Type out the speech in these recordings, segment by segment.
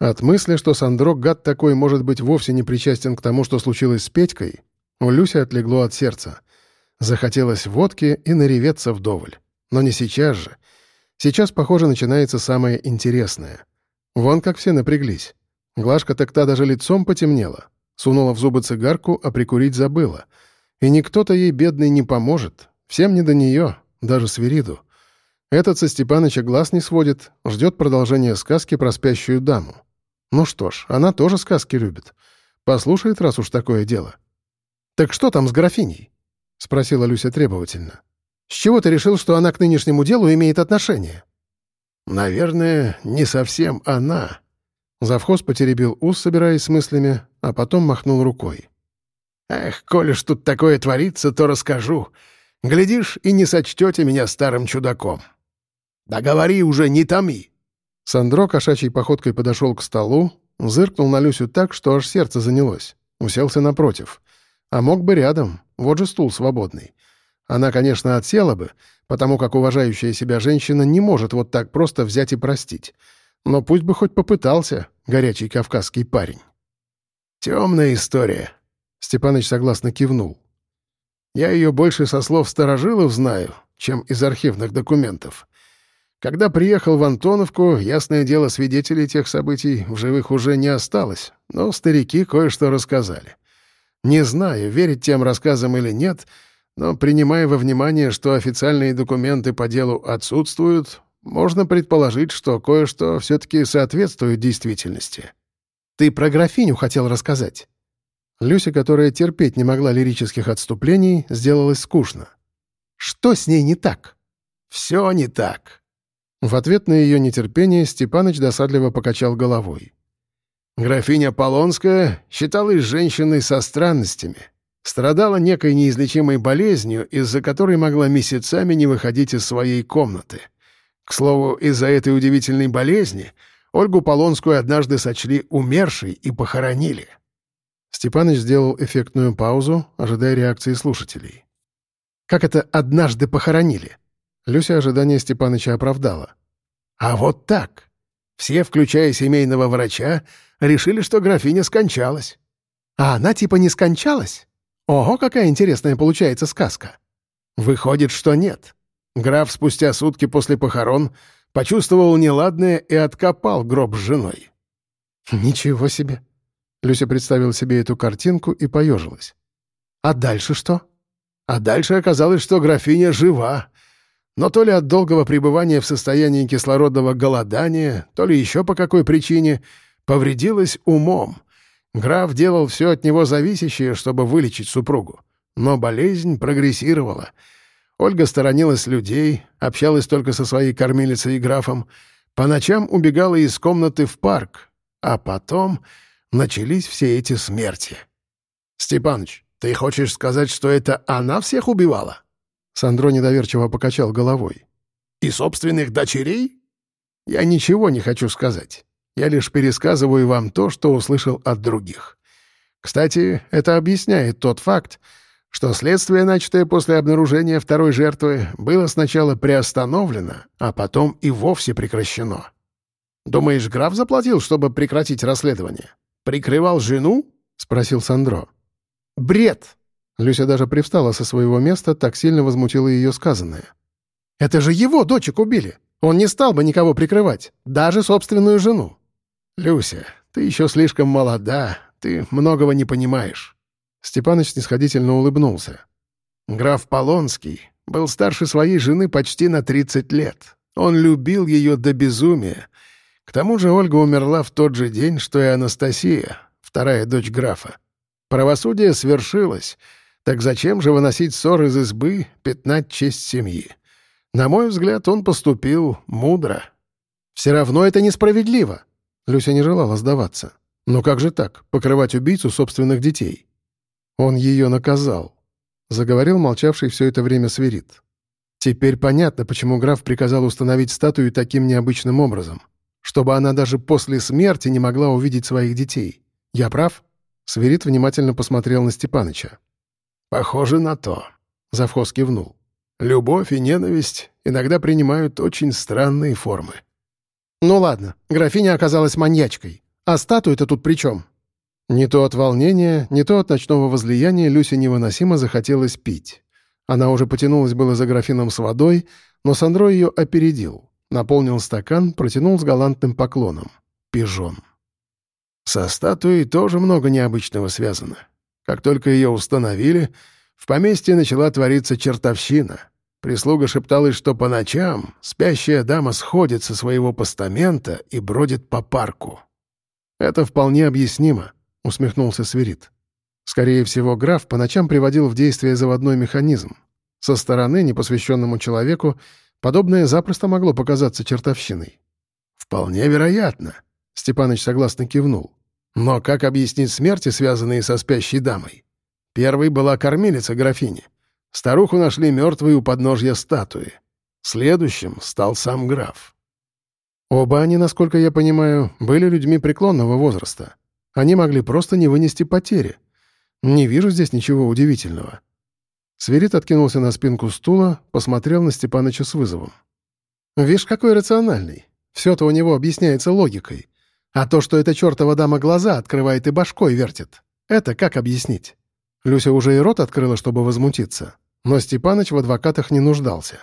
От мысли, что Сандро, гад такой, может быть вовсе не причастен к тому, что случилось с Петькой, у Люси отлегло от сердца. Захотелось водки и нареветься вдоволь. Но не сейчас же. Сейчас, похоже, начинается самое интересное. Вон как все напряглись. Глашка так та даже лицом потемнела. Сунула в зубы цигарку, а прикурить забыла. И никто-то ей, бедный, не поможет. Всем не до нее, даже Свириду. Этот со Степаныча глаз не сводит, ждет продолжения сказки про спящую даму. Ну что ж, она тоже сказки любит. Послушает, раз уж такое дело. «Так что там с графиней?» — спросила Люся требовательно. «С чего ты решил, что она к нынешнему делу имеет отношение?» «Наверное, не совсем она». Завхоз потеребил ус, собираясь с мыслями, а потом махнул рукой. «Эх, коли ж тут такое творится, то расскажу. Глядишь, и не сочтете меня старым чудаком. Да говори уже, не томи!» Сандро кошачьей походкой подошел к столу, зыркнул на Люсю так, что аж сердце занялось. Уселся напротив. А мог бы рядом, вот же стул свободный. Она, конечно, отсела бы, потому как уважающая себя женщина не может вот так просто взять и простить. Но пусть бы хоть попытался, горячий кавказский парень. «Темная история», — Степаныч согласно кивнул. «Я ее больше со слов старожилов знаю, чем из архивных документов. Когда приехал в Антоновку, ясное дело, свидетелей тех событий в живых уже не осталось, но старики кое-что рассказали. Не знаю, верить тем рассказам или нет, но, принимая во внимание, что официальные документы по делу отсутствуют, можно предположить, что кое-что все-таки соответствует действительности. «Ты про графиню хотел рассказать?» Люся, которая терпеть не могла лирических отступлений, сделалась скучно. «Что с ней не так?» «Все не так». В ответ на ее нетерпение Степаныч досадливо покачал головой. Графиня Полонская считалась женщиной со странностями. Страдала некой неизлечимой болезнью, из-за которой могла месяцами не выходить из своей комнаты. К слову, из-за этой удивительной болезни Ольгу Полонскую однажды сочли умершей и похоронили. Степаныч сделал эффектную паузу, ожидая реакции слушателей. «Как это однажды похоронили?» Люся ожидания Степаныча оправдала. «А вот так. Все, включая семейного врача, решили, что графиня скончалась. А она типа не скончалась? Ого, какая интересная получается сказка. Выходит, что нет. Граф спустя сутки после похорон почувствовал неладное и откопал гроб с женой. Ничего себе. Люся представила себе эту картинку и поежилась. А дальше что? А дальше оказалось, что графиня жива, но то ли от долгого пребывания в состоянии кислородного голодания, то ли еще по какой причине — повредилась умом. Граф делал все от него зависящее, чтобы вылечить супругу. Но болезнь прогрессировала. Ольга сторонилась людей, общалась только со своей кормилицей и графом, по ночам убегала из комнаты в парк, а потом начались все эти смерти. «Степаныч, ты хочешь сказать, что это она всех убивала?» Сандро недоверчиво покачал головой. «И собственных дочерей?» «Я ничего не хочу сказать. Я лишь пересказываю вам то, что услышал от других. Кстати, это объясняет тот факт, что следствие, начатое после обнаружения второй жертвы, было сначала приостановлено, а потом и вовсе прекращено. «Думаешь, граф заплатил, чтобы прекратить расследование? Прикрывал жену?» — спросил Сандро. «Бред!» Люся даже привстала со своего места, так сильно возмутило ее сказанное. «Это же его дочек убили! Он не стал бы никого прикрывать, даже собственную жену!» «Люся, ты еще слишком молода, ты многого не понимаешь». Степаныч снисходительно улыбнулся. «Граф Полонский был старше своей жены почти на 30 лет. Он любил ее до безумия. К тому же Ольга умерла в тот же день, что и Анастасия, вторая дочь графа. Правосудие свершилось. Так зачем же выносить ссор из избы, пятнать честь семьи? На мой взгляд, он поступил мудро. «Все равно это несправедливо», Люся не желала сдаваться. Но как же так, покрывать убийцу собственных детей? Он ее наказал. Заговорил молчавший все это время свирит. Теперь понятно, почему граф приказал установить статую таким необычным образом. Чтобы она даже после смерти не могла увидеть своих детей. Я прав? Свирит внимательно посмотрел на Степаныча. «Похоже на то», — завхоз кивнул. «Любовь и ненависть иногда принимают очень странные формы». Ну ладно, графиня оказалась маньячкой. А статуя-то тут при чем? Не то от волнения, не то от ночного возлияния Люсе невыносимо захотелось пить. Она уже потянулась было за графином с водой, но Сандро ее опередил. Наполнил стакан, протянул с галантным поклоном. Пижон. Со статуей тоже много необычного связано. Как только ее установили, в поместье начала твориться чертовщина. Прислуга шепталась, что по ночам спящая дама сходит со своего постамента и бродит по парку. «Это вполне объяснимо», — усмехнулся Сверид. Скорее всего, граф по ночам приводил в действие заводной механизм. Со стороны, непосвященному человеку, подобное запросто могло показаться чертовщиной. «Вполне вероятно», — Степаныч согласно кивнул. «Но как объяснить смерти, связанные со спящей дамой? Первой была кормилица графини. Старуху нашли мертвой у подножья статуи. Следующим стал сам граф. Оба они, насколько я понимаю, были людьми преклонного возраста. Они могли просто не вынести потери. Не вижу здесь ничего удивительного. Сверид откинулся на спинку стула, посмотрел на Степаныча с вызовом. «Вишь, какой рациональный. Все-то у него объясняется логикой. А то, что эта чертова дама глаза открывает и башкой вертит, это как объяснить?» Люся уже и рот открыла, чтобы возмутиться, но Степаныч в адвокатах не нуждался.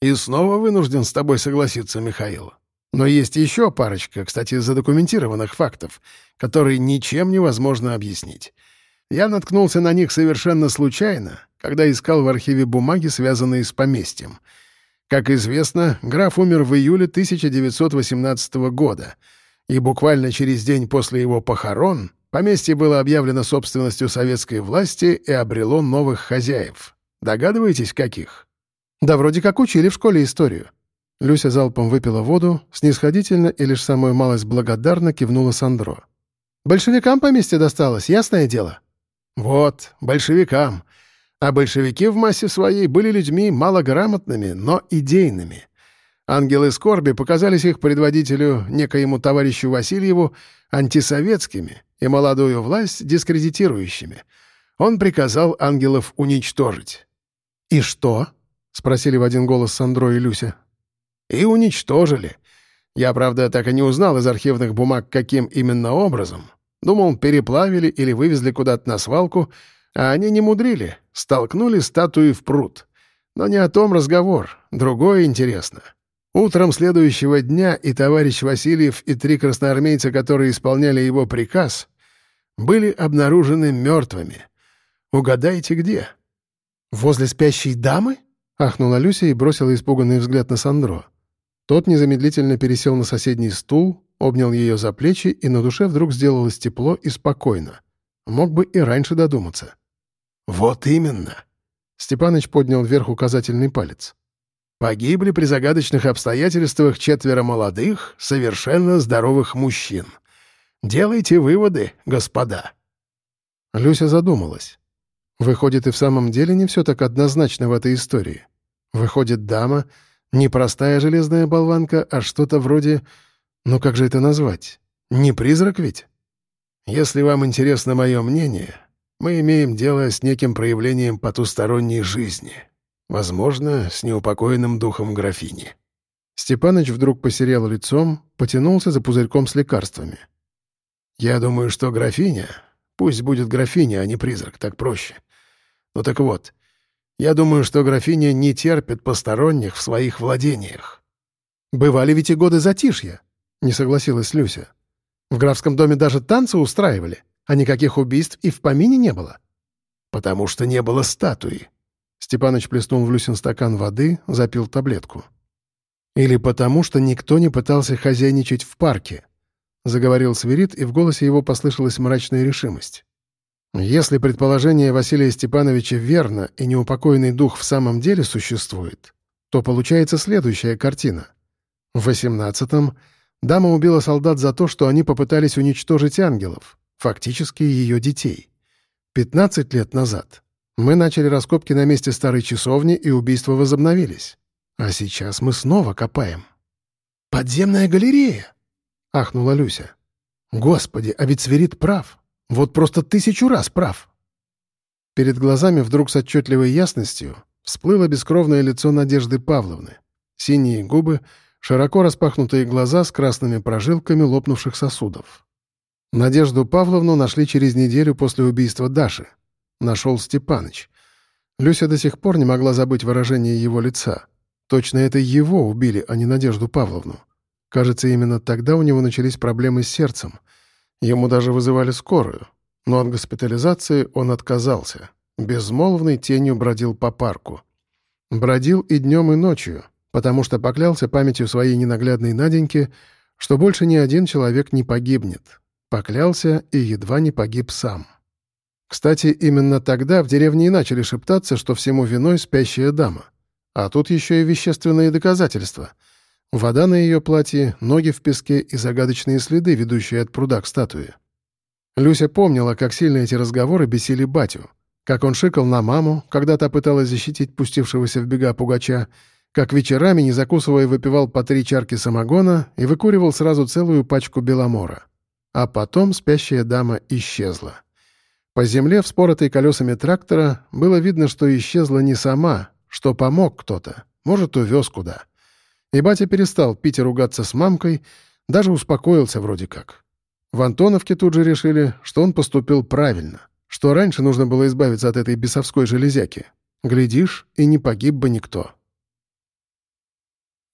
«И снова вынужден с тобой согласиться, Михаил. Но есть еще парочка, кстати, задокументированных фактов, которые ничем невозможно объяснить. Я наткнулся на них совершенно случайно, когда искал в архиве бумаги, связанные с поместьем. Как известно, граф умер в июле 1918 года, и буквально через день после его похорон поместье было объявлено собственностью советской власти и обрело новых хозяев. Догадываетесь, каких? Да вроде как учили в школе историю. Люся залпом выпила воду, снисходительно и лишь самую малость благодарно кивнула Сандро. «Большевикам поместье досталось, ясное дело?» «Вот, большевикам. А большевики в массе своей были людьми малограмотными, но идейными. Ангелы скорби показались их предводителю, некоему товарищу Васильеву, антисоветскими и молодую власть дискредитирующими. Он приказал ангелов уничтожить. «И что?» — спросили в один голос Сандро и Люся. И уничтожили. Я, правда, так и не узнал из архивных бумаг, каким именно образом. Думал, переплавили или вывезли куда-то на свалку, а они не мудрили, столкнули статуи в пруд. Но не о том разговор, другое интересно. Утром следующего дня и товарищ Васильев, и три красноармейца, которые исполняли его приказ, были обнаружены мертвыми. Угадайте, где? «Возле спящей дамы?» — ахнула Люся и бросила испуганный взгляд на Сандро. Тот незамедлительно пересел на соседний стул, обнял ее за плечи, и на душе вдруг сделалось тепло и спокойно. Мог бы и раньше додуматься. «Вот именно!» Степаныч поднял вверх указательный палец. «Погибли при загадочных обстоятельствах четверо молодых, совершенно здоровых мужчин. Делайте выводы, господа». Люся задумалась. Выходит, и в самом деле не все так однозначно в этой истории. Выходит, дама не простая железная болванка, а что-то вроде... Ну как же это назвать? Не призрак ведь? Если вам интересно мое мнение, мы имеем дело с неким проявлением потусторонней жизни. Возможно, с неупокоенным духом графини. Степаныч вдруг посерел лицом, потянулся за пузырьком с лекарствами. «Я думаю, что графиня... Пусть будет графиня, а не призрак, так проще. Ну так вот, я думаю, что графиня не терпит посторонних в своих владениях». «Бывали ведь и годы затишья», — не согласилась Люся. «В графском доме даже танцы устраивали, а никаких убийств и в помине не было». «Потому что не было статуи». Степаныч плеснул в Люсин стакан воды, запил таблетку. «Или потому, что никто не пытался хозяйничать в парке», — заговорил Свирит, и в голосе его послышалась мрачная решимость. Если предположение Василия Степановича верно и неупокоенный дух в самом деле существует, то получается следующая картина. В восемнадцатом дама убила солдат за то, что они попытались уничтожить ангелов, фактически ее детей. Пятнадцать лет назад мы начали раскопки на месте старой часовни, и убийства возобновились. А сейчас мы снова копаем. «Подземная галерея!» — ахнула Люся. «Господи, а ведь Сверид прав. Вот просто тысячу раз прав. Перед глазами вдруг с отчетливой ясностью всплыло бескровное лицо Надежды Павловны. Синие губы, широко распахнутые глаза с красными прожилками лопнувших сосудов. Надежду Павловну нашли через неделю после убийства Даши. Нашел Степаныч. Люся до сих пор не могла забыть выражение его лица. Точно это его убили, а не Надежду Павловну. Кажется, именно тогда у него начались проблемы с сердцем. Ему даже вызывали скорую. Но от госпитализации он отказался. Безмолвной тенью бродил по парку. Бродил и днем, и ночью, потому что поклялся памятью своей ненаглядной Наденьки, что больше ни один человек не погибнет. Поклялся и едва не погиб сам. Кстати, именно тогда в деревне и начали шептаться, что всему виной спящая дама. А тут еще и вещественные доказательства. Вода на ее платье, ноги в песке и загадочные следы, ведущие от пруда к статуе. Люся помнила, как сильно эти разговоры бесили батю. Как он шикал на маму, когда та пыталась защитить пустившегося в бега пугача, как вечерами, не закусывая, выпивал по три чарки самогона и выкуривал сразу целую пачку беломора. А потом спящая дама исчезла. По земле, вспоротой колесами трактора, было видно, что исчезла не сама, что помог кто-то, может, увез куда. И батя перестал пить и ругаться с мамкой, даже успокоился вроде как. В Антоновке тут же решили, что он поступил правильно, что раньше нужно было избавиться от этой бесовской железяки. Глядишь, и не погиб бы никто.